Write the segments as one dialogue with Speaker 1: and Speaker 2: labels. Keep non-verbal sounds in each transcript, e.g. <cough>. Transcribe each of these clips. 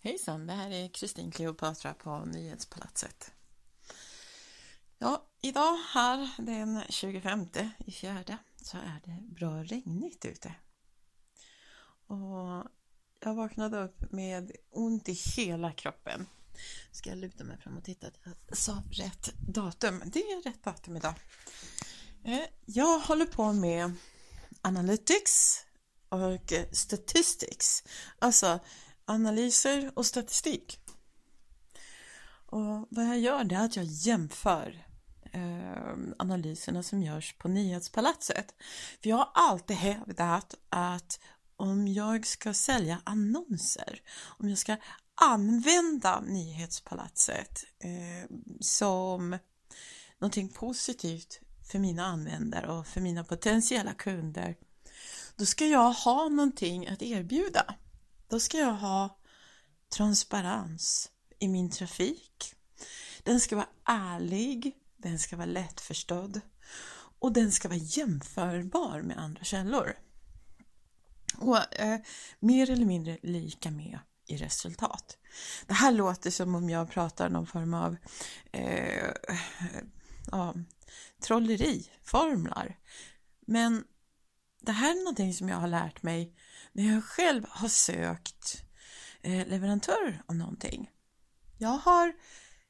Speaker 1: Hejsan, det här är Kristin Kleopatra på Nyhetspalatset. Ja, idag här den 25 i fjärde så är det bra regnigt ute. Och jag vaknade upp med ont i hela kroppen. Ska jag luta mig fram och titta att jag sa rätt datum. Det är rätt datum idag. Eh, jag håller på med Analytics och Statistics. Alltså analyser och statistik. Och vad jag gör det är att jag jämför ehm, analyserna som görs på Nyhetspalatset. För jag har alltid hävdat att om jag ska sälja annonser, om jag ska använda Nyhetspalatset eh, som någonting positivt för mina användare och för mina potentiella kunder, då ska jag ha någonting att erbjuda. Då ska jag ha transparens i min trafik. Den ska vara ärlig, den ska vara lättförstådd och den ska vara jämförbar med andra källor. Och eh, mer eller mindre lika med i resultat. Det här låter som om jag pratar någon form av eh, ja, trolleri, formlar. Men det här är någonting som jag har lärt mig när jag själv har sökt eh, leverantör av någonting. Jag har,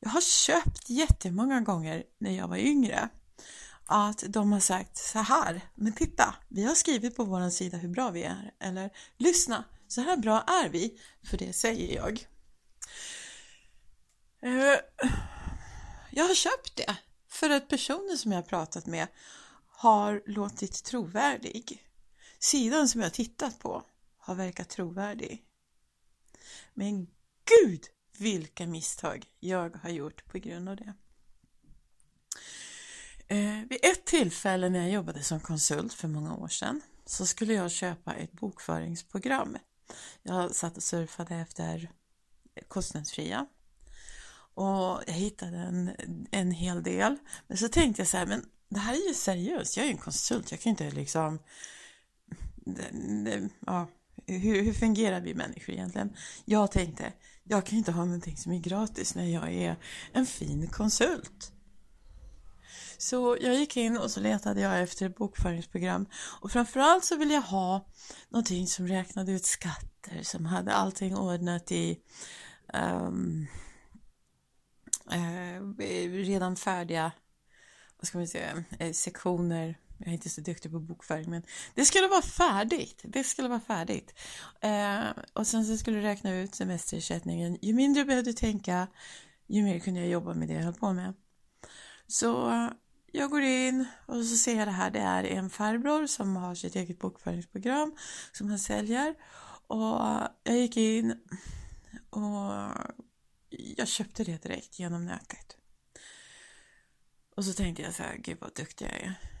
Speaker 1: jag har köpt jättemånga gånger när jag var yngre att de har sagt så här, men titta, vi har skrivit på vår sida hur bra vi är, eller lyssna, så här bra är vi, för det säger jag. Eh, jag har köpt det för att personen som jag har pratat med har låtit trovärdig. Sidan som jag tittat på har verkat trovärdig. Men gud vilka misstag jag har gjort på grund av det. Eh, vid ett tillfälle när jag jobbade som konsult för många år sedan så skulle jag köpa ett bokföringsprogram. Jag satt och surfade efter kostnadsfria och jag hittade en, en hel del. Men så tänkte jag så här, men det här är ju seriöst, jag är ju en konsult, jag kan inte liksom det, det, ja, hur, hur fungerar vi människor egentligen? Jag tänkte, jag kan inte ha någonting som är gratis när jag är en fin konsult. Så jag gick in och så letade jag efter ett bokföringsprogram och framförallt så ville jag ha någonting som räknade ut skatter, som hade allting ordnat i um, eh, redan färdiga vad ska man säga, eh, sektioner jag är inte så duktig på bokföring men det skulle vara färdigt. Det skulle vara färdigt. Eh, och sen så skulle du räkna ut semesterersättningen. Ju mindre du behövde tänka, ju mer kunde jag jobba med det jag höll på med. Så jag går in och så ser jag det här. Det är en farbror som har sitt eget bokföringsprogram som han säljer. Och jag gick in och jag köpte det direkt genom nätet. Och så tänkte jag så här, gud vad duktig jag är.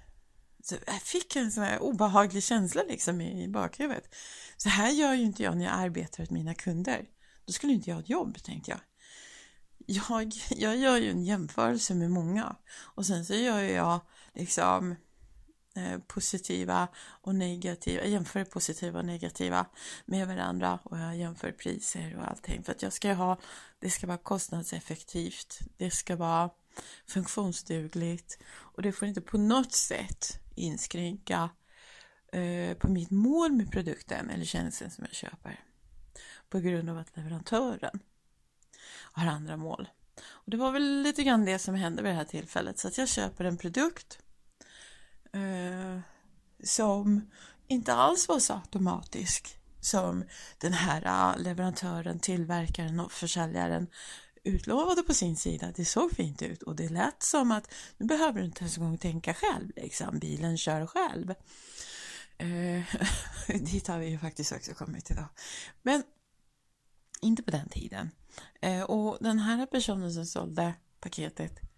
Speaker 1: Jag fick en sån här obehaglig känsla liksom i bakhuvudet. Så här gör ju inte jag när jag arbetar åt mina kunder. Då skulle inte jag ha ett jobb, tänkte jag. Jag, jag gör ju en jämförelse med många och sen så gör jag liksom eh, positiva och negativa, jag jämför positiva och negativa med varandra och jag jämför priser och allting för att jag ska ha, det ska vara kostnadseffektivt, det ska vara funktionsdugligt och det får inte på något sätt inskränka eh, på mitt mål med produkten eller tjänsten som jag köper på grund av att leverantören har andra mål. Och det var väl lite grann det som hände vid det här tillfället så att jag köper en produkt eh, som inte alls var så automatisk som den här ah, leverantören, tillverkaren och försäljaren utlovade på sin sida. Det såg fint ut och det lät som att nu behöver du inte ens en gång tänka själv, liksom. bilen kör själv. Eh, <laughs> dit har vi ju faktiskt också kommit idag. Men inte på den tiden. Eh, och den här personen som sålde paketet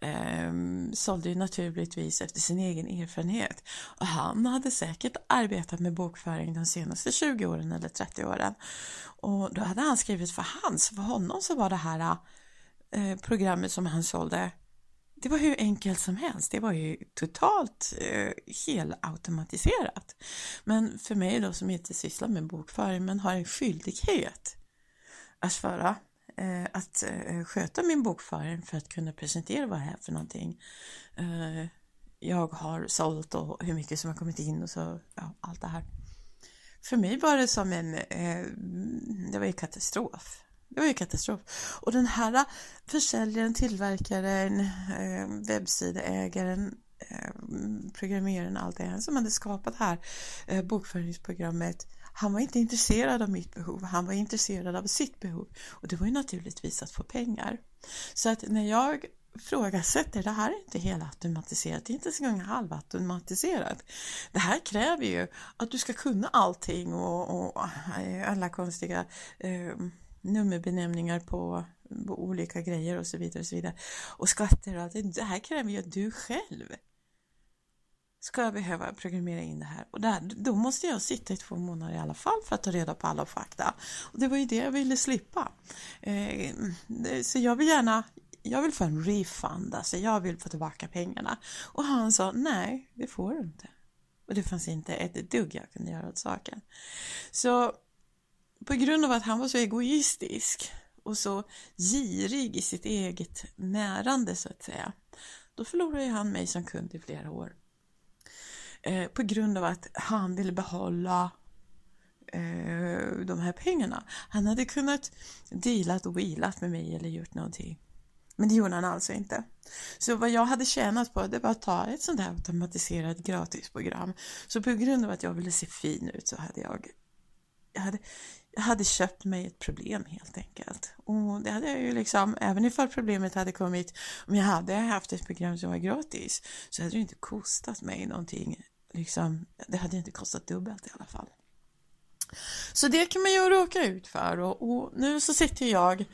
Speaker 1: eh, sålde ju naturligtvis efter sin egen erfarenhet. Och han hade säkert arbetat med bokföring de senaste 20 åren eller 30 åren. Och då hade han skrivit för hans, för honom så var det här eh, programmet som han sålde det var hur enkelt som helst. Det var ju totalt eh, helautomatiserat. Men för mig då som inte sysslar med bokföring men har en skyldighet att föra, Eh, att eh, sköta min bokföring för att kunna presentera vad det är för någonting eh, jag har sålt och hur mycket som har kommit in och så, ja, allt det här. För mig var det som en, eh, det var ju katastrof. Det var ju katastrof. Och den här eh, försäljaren, tillverkaren, eh, webbsideägaren, Eh, programmeraren, allt det som hade skapat det här eh, bokföringsprogrammet han var inte intresserad av mitt behov, han var intresserad av sitt behov och det var ju naturligtvis att få pengar. Så att när jag ifrågasätter, det här är inte helautomatiserat, det är inte ens en gång halvautomatiserat. Det här kräver ju att du ska kunna allting och, och eh, alla konstiga eh, nummerbenämningar på, på, olika grejer och så vidare och så vidare. Och skatter och allt det här kräver ju att du själv ska jag behöva programmera in det här och där, då måste jag sitta i två månader i alla fall för att ta reda på alla fakta. Och det var ju det jag ville slippa. Eh, så jag vill gärna, jag vill få en refund, alltså jag vill få tillbaka pengarna. Och han sa nej, det får du inte. Och det fanns inte ett dugg jag kunde göra åt saken. Så på grund av att han var så egoistisk och så girig i sitt eget närande så att säga, då förlorade han mig som kund i flera år. Eh, på grund av att han ville behålla eh, de här pengarna. Han hade kunnat dealat och wheelat med mig eller gjort någonting. Men det gjorde han alltså inte. Så vad jag hade tjänat på det var att ta ett sånt här automatiserat gratisprogram. Så på grund av att jag ville se fin ut så hade jag jag hade, jag hade köpt mig ett problem helt enkelt. Och det hade jag ju liksom, även ifall problemet hade kommit, om jag hade haft ett program som var gratis, så hade det inte kostat mig någonting. Liksom, det hade inte kostat dubbelt i alla fall. Så det kan man ju råka ut för och, och, nu så sitter jag,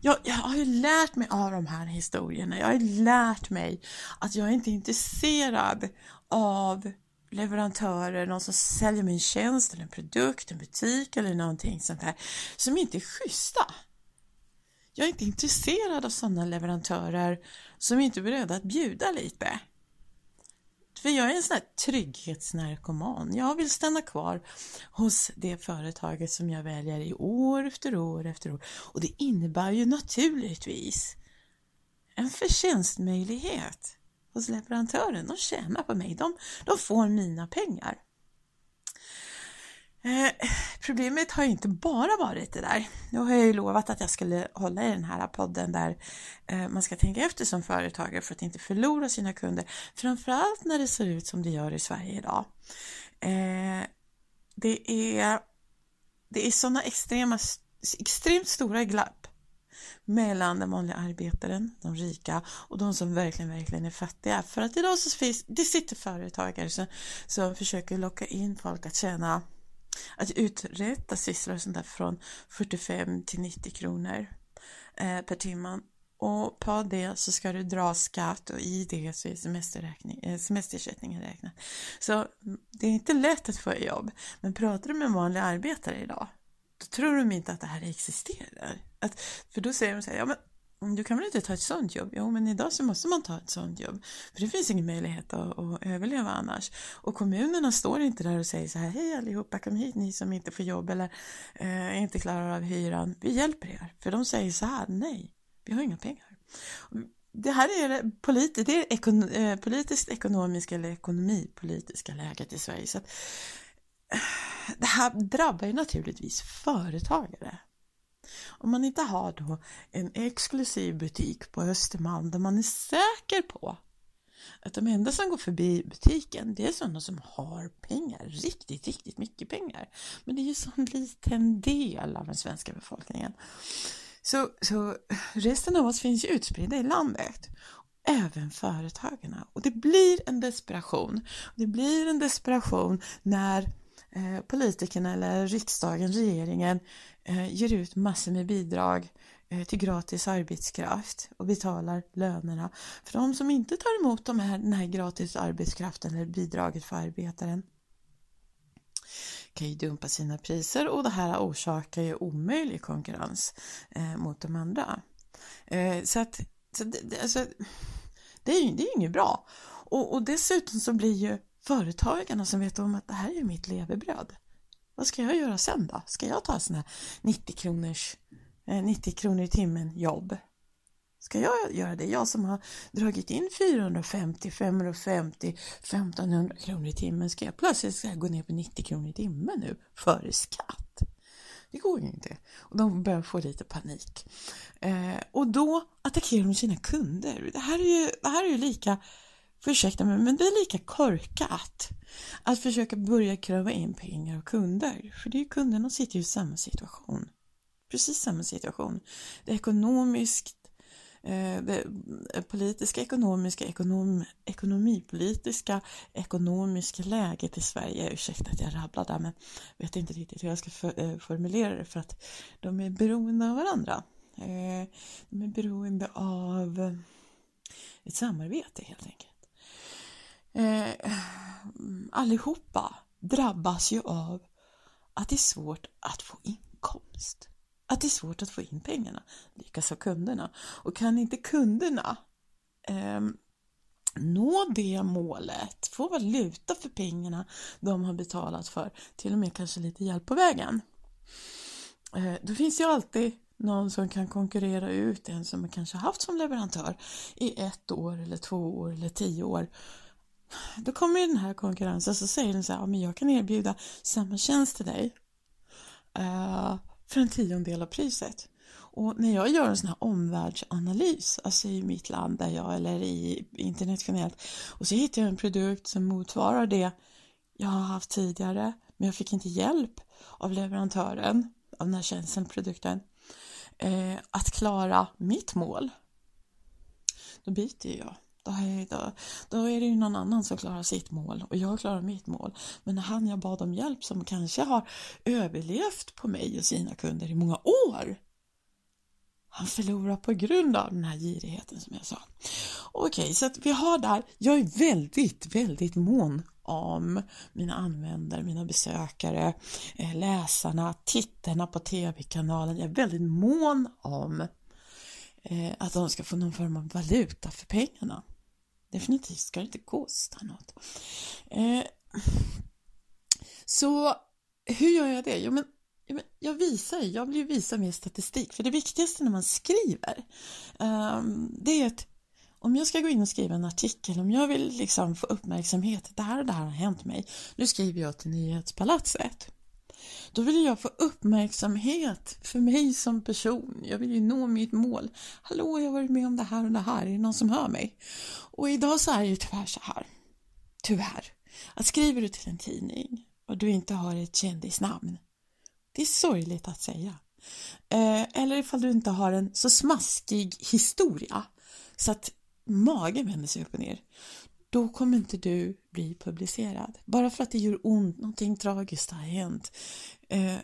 Speaker 1: jag, jag har ju lärt mig av de här historierna, jag har ju lärt mig att jag inte är intresserad av leverantörer, någon som säljer min tjänst eller en produkt, en butik eller någonting sånt här som inte är schyssta. Jag är inte intresserad av sådana leverantörer som inte är beredda att bjuda lite. För jag är en sån här trygghetsnarkoman. Jag vill stanna kvar hos det företaget som jag väljer i år efter år efter år. Och det innebär ju naturligtvis en förtjänstmöjlighet hos leverantören. De tjänar på mig, de, de får mina pengar. Eh, problemet har inte bara varit det där. Nu har jag ju lovat att jag skulle hålla i den här podden där eh, man ska tänka efter som företagare för att inte förlora sina kunder. Framförallt när det ser ut som det gör i Sverige idag. Eh, det är, det är sådana extrema, extremt stora glapp mellan den vanliga arbetaren, de rika och de som verkligen, verkligen är fattiga. För att idag så finns, det sitter företagare som, som försöker locka in folk att tjäna att uträtta sysslor och sånt där från 45 till 90 kronor eh, per timme. Och på det så ska du dra skatt och i det så är semesterräkning, eh, semesterersättningen räknad. Så det är inte lätt att få jobb. Men pratar du med en vanlig arbetare idag, då tror de inte att det här existerar. Att, för då säger de så här, ja men du kan väl inte ta ett sånt jobb? Jo, men idag så måste man ta ett sånt jobb. För det finns ingen möjlighet att, att överleva annars. Och kommunerna står inte där och säger så här, hej allihopa, kom hit ni som inte får jobb eller eh, inte klarar av hyran. Vi hjälper er. För de säger så här, nej, vi har inga pengar. Det här är polit det är ekon eh, politiskt ekonomiska eller ekonomipolitiska läget i Sverige. Så att, eh, det här drabbar ju naturligtvis företagare. Om man inte har då en exklusiv butik på Östermalm där man är säker på att de enda som går förbi butiken det är sådana som har pengar, riktigt, riktigt mycket pengar. Men det är ju så en liten del av den svenska befolkningen. Så, så resten av oss finns ju utspridda i landet. Även företagarna. Och det blir en desperation. Det blir en desperation när Eh, politikerna eller riksdagen, regeringen eh, ger ut massor med bidrag eh, till gratis arbetskraft och betalar lönerna för de som inte tar emot de här, den här gratis arbetskraften eller bidraget för arbetaren kan ju dumpa sina priser och det här orsakar ju omöjlig konkurrens eh, mot de andra. Eh, så att så det, alltså, det är ju det är inget bra. Och, och dessutom så blir ju företagarna som vet om att det här är mitt levebröd vad ska jag göra sen då? Ska jag ta sådana här 90 kronors eh, 90 kronor i timmen jobb. Ska jag göra det? Jag som har dragit in 450, 550, 1500 kronor i timmen. Ska jag plötsligt ska jag gå ner på 90 kronor i timmen nu före skatt? Det går ju inte. Och de börjar få lite panik. Eh, och då attackerar de sina kunder. Det här är ju, det här är ju lika, ursäkta mig, men det är lika korkat att försöka börja kräva in pengar av kunder. För det är ju kunderna som sitter i samma situation. Precis samma situation. Det är ekonomiskt eh, det politiska, ekonomiska, ekonom, ekonomipolitiska, ekonomiska läget i Sverige, ursäkta att jag rabblar där men vet inte riktigt hur jag ska för, eh, formulera det för att de är beroende av varandra. Eh, de är beroende av ett samarbete helt enkelt. Eh, <sighs> allihopa drabbas ju av att det är svårt att få inkomst att det är svårt att få in pengarna, likaså kunderna. Och kan inte kunderna eh, nå det målet, få valuta för pengarna de har betalat för, till och med kanske lite hjälp på vägen. Eh, då finns ju alltid någon som kan konkurrera ut en som man kanske haft som leverantör i ett år eller två år eller tio år. Då kommer den här konkurrensen så säger den så här, ja, men jag kan erbjuda samma tjänst till dig. Uh, för en tiondel av priset. Och när jag gör en sån här omvärldsanalys, alltså i mitt land där jag eller i internationellt och så hittar jag en produkt som motsvarar det jag har haft tidigare men jag fick inte hjälp av leverantören av den här tjänsten, produkten eh, att klara mitt mål. Då byter jag. Då är, då, då är det ju någon annan som klarar sitt mål och jag klarar mitt mål. Men när han jag bad om hjälp som kanske har överlevt på mig och sina kunder i många år han förlorar på grund av den här girigheten som jag sa. Okej, okay, så att vi har där, jag är väldigt, väldigt mån om mina användare, mina besökare, eh, läsarna, tittarna på tv-kanalen. Jag är väldigt mån om eh, att de ska få någon form av valuta för pengarna. Definitivt ska det inte kosta något. Eh, så hur gör jag det? Jo, men, jag visar, jag vill ju visa mer statistik, för det viktigaste när man skriver, ehm, det är att om jag ska gå in och skriva en artikel, om jag vill liksom få uppmärksamhet, det här och det här har hänt mig, nu skriver jag till Nyhetspalatset. Då vill jag få uppmärksamhet för mig som person. Jag vill ju nå mitt mål. Hallå, jag har varit med om det här och det här. Är det någon som hör mig? Och idag så är det ju tyvärr så här. Tyvärr. Att skriver du till en tidning och du inte har ett kändisnamn. Det är sorgligt att säga. Eh, eller ifall du inte har en så smaskig historia så att magen vänder sig upp och ner då kommer inte du bli publicerad. Bara för att det gör ont, någonting tragiskt har hänt eh,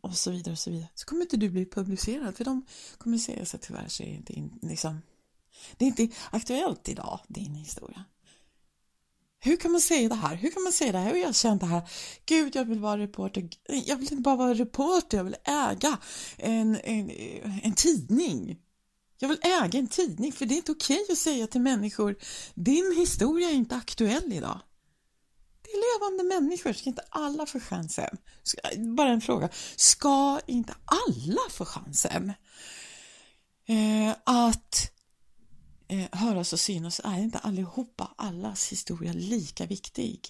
Speaker 1: och så vidare och så vidare så kommer inte du bli publicerad för de kommer säga så tyvärr så är det inte in, liksom, det är inte aktuellt idag, din historia. Hur kan man säga det här? Hur kan man säga det här? Hur har jag känt det här? Gud, jag vill vara reporter. Jag vill inte bara vara reporter, jag vill äga en, en, en tidning. Jag vill äga en tidning för det är inte okej att säga till människor din historia är inte aktuell idag. Det är levande människor, ska inte alla få chansen? Bara en fråga, ska inte alla få chansen eh, att eh, höras och synas? Är inte allihopa, allas historia lika viktig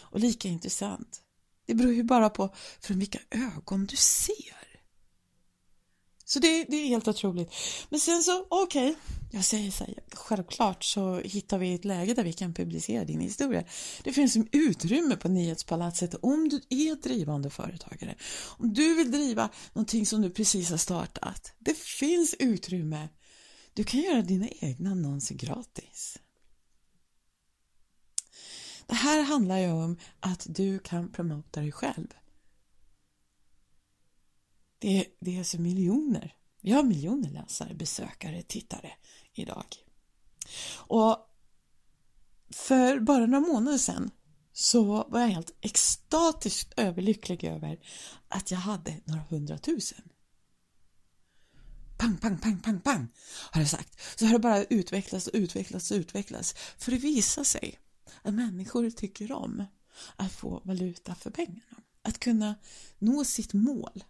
Speaker 1: och lika intressant? Det beror ju bara på från vilka ögon du ser. Så det, det, är helt otroligt. Men sen så, okej, okay, jag säger så här, självklart så hittar vi ett läge där vi kan publicera din historia. Det finns utrymme på Nyhetspalatset om du är drivande företagare. Om du vill driva någonting som du precis har startat. Det finns utrymme. Du kan göra dina egna annonser gratis. Det här handlar ju om att du kan promota dig själv. Det är, det är alltså miljoner. Vi har miljoner läsare, besökare, tittare idag. Och för bara några månader sedan så var jag helt extatiskt överlycklig över att jag hade några hundratusen. Pang, pang, pang, pang, pang har jag sagt. Så har det bara utvecklats och utvecklats och utvecklats. För det visar sig att människor tycker om att få valuta för pengarna. Att kunna nå sitt mål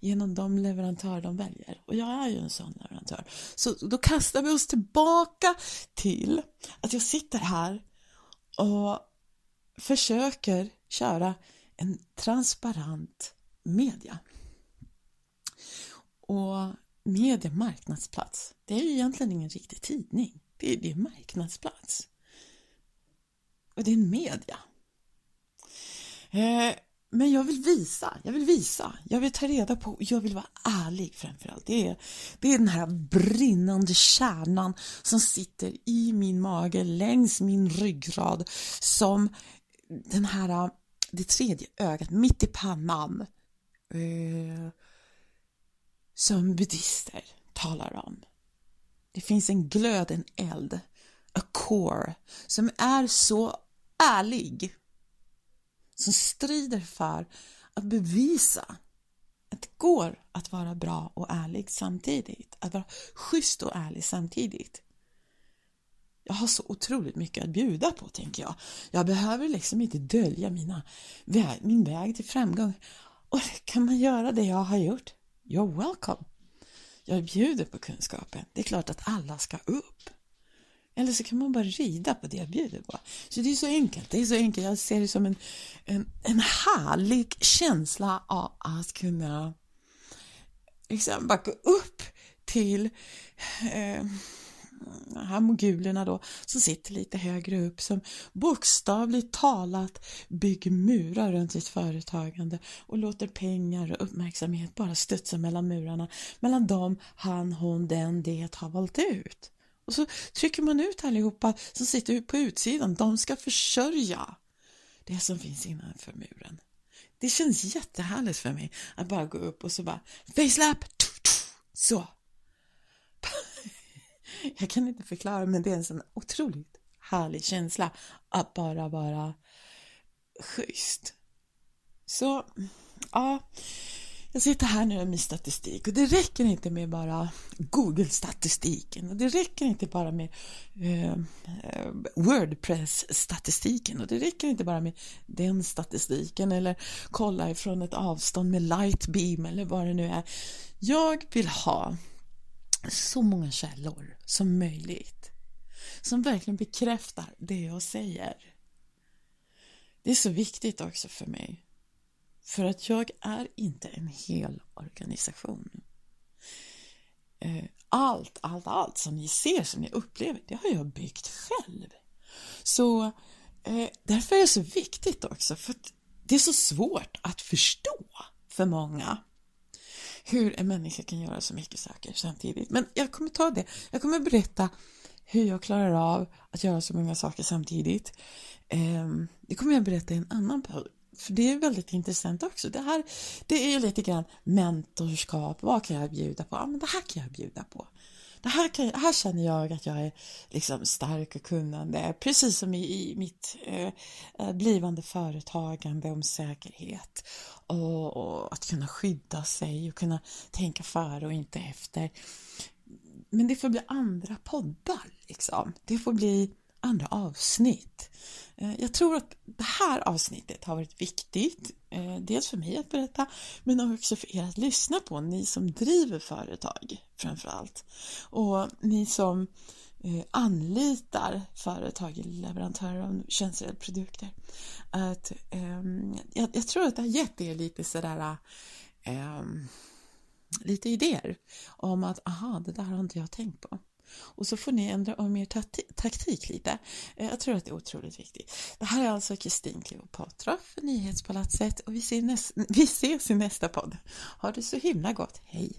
Speaker 1: genom de leverantörer de väljer. Och jag är ju en sån leverantör. Så då kastar vi oss tillbaka till att jag sitter här och försöker köra en transparent media. Och media marknadsplats, det är ju egentligen ingen riktig tidning. Det är, det är marknadsplats. Och det är en media. Eh, men jag vill visa, jag vill visa, jag vill ta reda på, jag vill vara ärlig framförallt. Det är, det är den här brinnande kärnan som sitter i min mage, längs min ryggrad, som den här, äh, det tredje ögat mitt i pannan, eh, som buddister talar om. Det finns en glöd, en eld, a core, som är så ärlig som strider för att bevisa att det går att vara bra och ärlig samtidigt, att vara schysst och ärlig samtidigt. Jag har så otroligt mycket att bjuda på, tänker jag. Jag behöver liksom inte dölja mina, min väg till framgång. Och kan man göra det jag har gjort, you're welcome. Jag bjuder på kunskapen. Det är klart att alla ska upp. Eller så kan man bara rida på det jag bjuder på. Så det är så enkelt. Det är så enkelt. Jag ser det som en, en, en härlig känsla av att kunna liksom bara gå upp till eh, här mogulerna då som sitter lite högre upp som bokstavligt talat bygger murar runt sitt företagande och låter pengar och uppmärksamhet bara studsa mellan murarna mellan dem han, hon, den, det har valt ut. Och så trycker man ut allihopa som sitter på utsidan. De ska försörja det som finns innanför muren. Det känns jättehärligt för mig att bara gå upp och så bara facelap, så. <laughs> Jag kan inte förklara men det är en sån otroligt härlig känsla att bara vara schysst. Så, ja. Jag sitter här nu med statistik och det räcker inte med bara Google-statistiken och det räcker inte bara med eh, eh, Wordpress-statistiken och det räcker inte bara med den statistiken eller kolla ifrån ett avstånd med Lightbeam eller vad det nu är. Jag vill ha så många källor som möjligt som verkligen bekräftar det jag säger. Det är så viktigt också för mig. För att jag är inte en hel organisation. Eh, allt, allt, allt som ni ser, som ni upplever, det har jag byggt själv. Så eh, därför är det så viktigt också, för att det är så svårt att förstå för många hur en människa kan göra så mycket saker samtidigt. Men jag kommer ta det. Jag kommer berätta hur jag klarar av att göra så många saker samtidigt. Ehm, det kommer jag berätta i en annan för det är väldigt intressant också. Det här det är lite grann mentorskap. Vad kan jag bjuda på? Ja, men det här kan jag bjuda på. Det här, kan, här känner jag att jag är liksom stark och kunnande, precis som i, i mitt eh, eh blivande företagande om säkerhet och, och, att kunna skydda sig och kunna tänka före och inte efter. Men det får bli andra poddar, liksom. Det får bli andra avsnitt. Eh, jag tror att det här avsnittet har varit viktigt, eh, dels för mig att berätta, men också för er att lyssna på, ni som driver företag framför allt. Och ni som eh, anlitar företag, leverantörer av tjänster eller produkter. Att, ehm, jag, jag, tror att det har gett er lite sådär ehm, lite idéer om att aha, det där har inte jag tänkt på. Och så får ni ändra om er taktik lite. Eh, jag tror att det är otroligt viktigt. Det här är alltså Kristin Kleopatra för Nyhetspalatset och vi, vi ses i nästa podd. Ha det så himla gott. Hej!